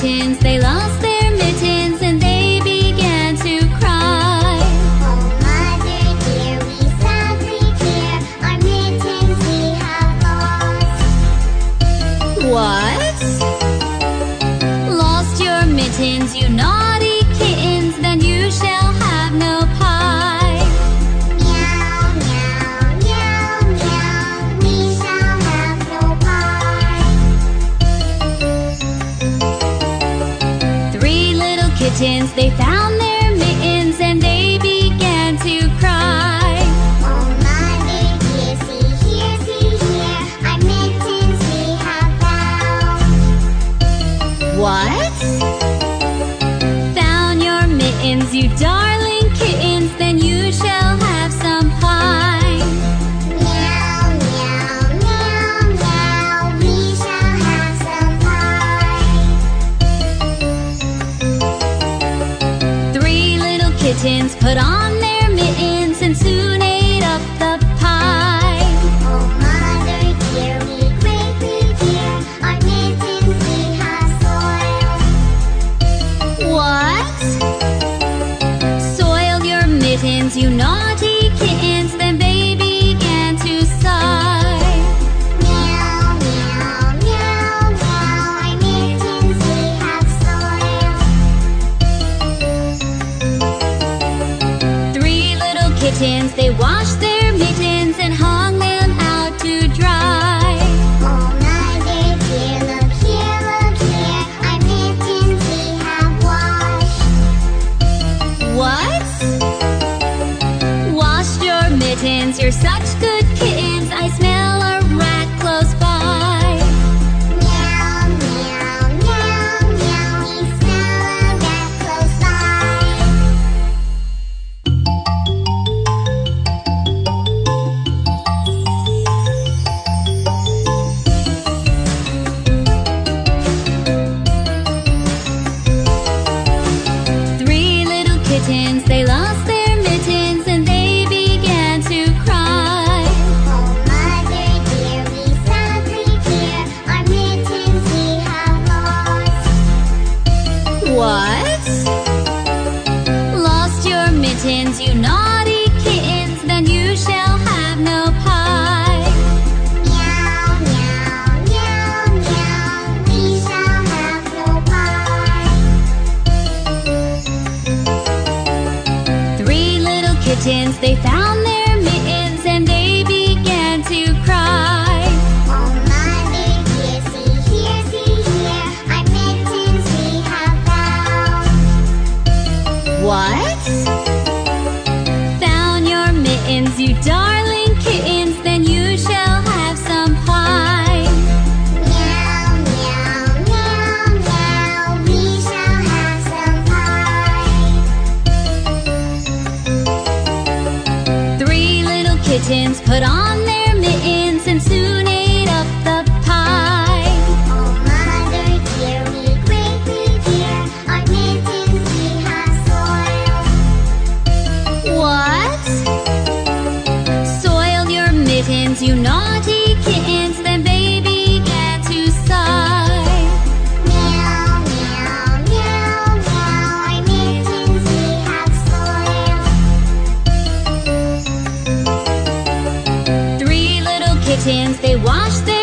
kittens, they lost their mittens and they began to cry. Oh, mother dear, we sadly tear, our mittens we have lost. What? Lost your mittens, you know. Kittens, they found their mittens and they began to cry. Oh, mother dear, see here, see here. Our mittens we have found. What? Found your mittens, you darling put on their mittens and soon ate up the pie. Kittens, they washed their mittens and hung them out to dry. Oh, mother dear, look here, look here. Our mittens we have washed. What? Washed your mittens, you're such good What? Lost your mittens, you naughty kittens, then you shall have no pie. Meow, meow, meow, meow. We shall have no pie. Three little kittens, they found their mittens put on their mittens and soon they washed their